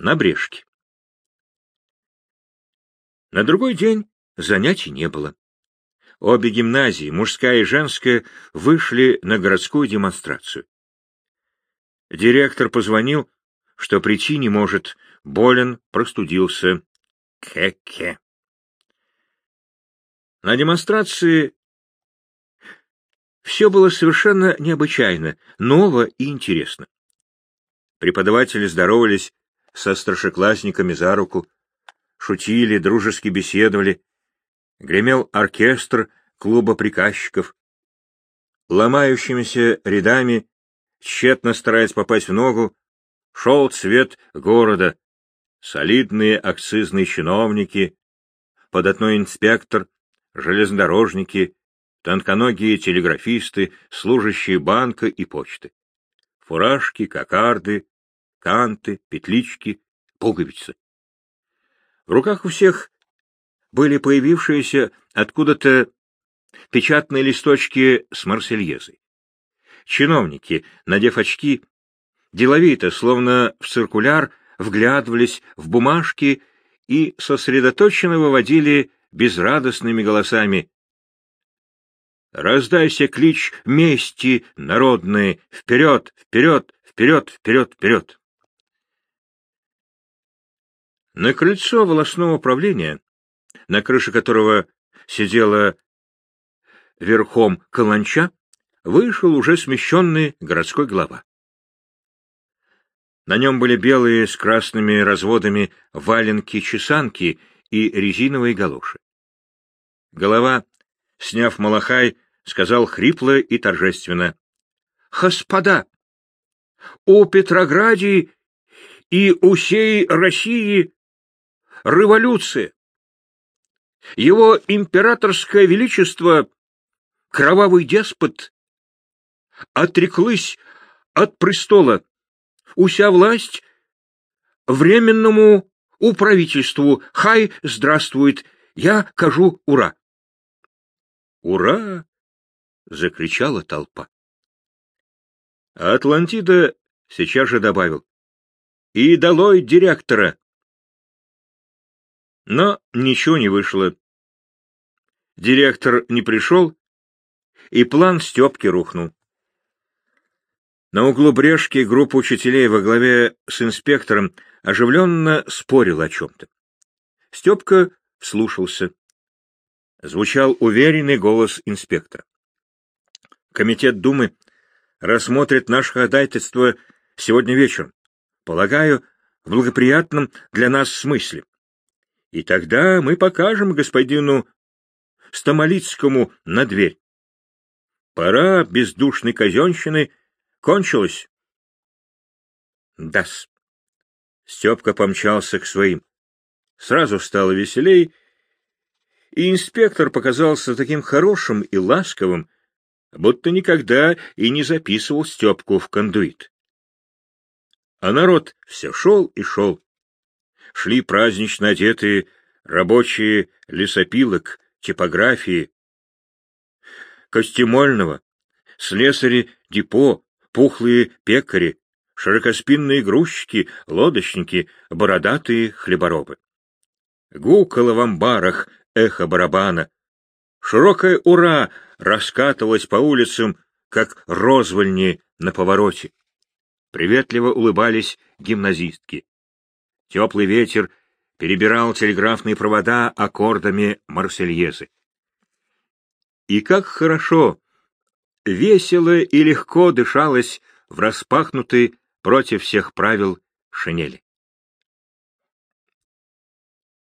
на брешке. На другой день занятий не было. Обе гимназии, мужская и женская, вышли на городскую демонстрацию. Директор позвонил, что прийти не может, болен, простудился. Ке-ке. На демонстрации все было совершенно необычайно, ново и интересно. Преподаватели здоровались со старшеклассниками за руку, шутили, дружески беседовали. Гремел оркестр клуба приказчиков. Ломающимися рядами, тщетно стараясь попасть в ногу, шел цвет города. Солидные акцизные чиновники, податной инспектор, железнодорожники, тонконогие телеграфисты, служащие банка и почты. Фуражки, кокарды, канты, петлички, пуговицы. В руках у всех были появившиеся откуда-то печатные листочки с марсельезой. Чиновники, надев очки, деловито, словно в циркуляр, вглядывались в бумажки и сосредоточенно выводили безрадостными голосами Раздайся клич мести народной! Вперед, вперед, вперед, вперед, вперед! На крыльцо волосного управления, на крыше которого сидела верхом каланча, вышел уже смещенный городской глава. На нем были белые с красными разводами валенки-чесанки и резиновые галоши. Голова сняв малахай, сказал хрипло и торжественно. — Господа! У Петрограде и у всей России революция! Его императорское величество, кровавый деспот, отреклась от престола, уся власть временному управительству. Хай здравствует, я кажу ура. «Ура!» — закричала толпа. Атлантида сейчас же добавил. «И долой директора!» Но ничего не вышло. Директор не пришел, и план Степки рухнул. На углу брешки группа учителей во главе с инспектором оживленно спорила о чем-то. Степка вслушался звучал уверенный голос инспектора. Комитет Думы рассмотрит наше ходатайство сегодня вечером. Полагаю, в благоприятном для нас смысле. И тогда мы покажем господину Стамолицкому на дверь. Пора бездушной казенщины кончилась. Дас. Степка помчался к своим. Сразу стало веселей, и инспектор показался таким хорошим и ласковым, будто никогда и не записывал Степку в кондуит. А народ все шел и шел. Шли празднично одетые рабочие лесопилок, типографии, костюмольного, слесари депо, пухлые пекари, широкоспинные грузчики, лодочники, бородатые хлеборобы. Гукало в амбарах эхо барабана. Широкое «Ура!» раскатывалось по улицам, как розвольни на повороте. Приветливо улыбались гимназистки. Теплый ветер перебирал телеграфные провода аккордами Марсельезы. И как хорошо, весело и легко дышалось в распахнутой против всех правил шинели.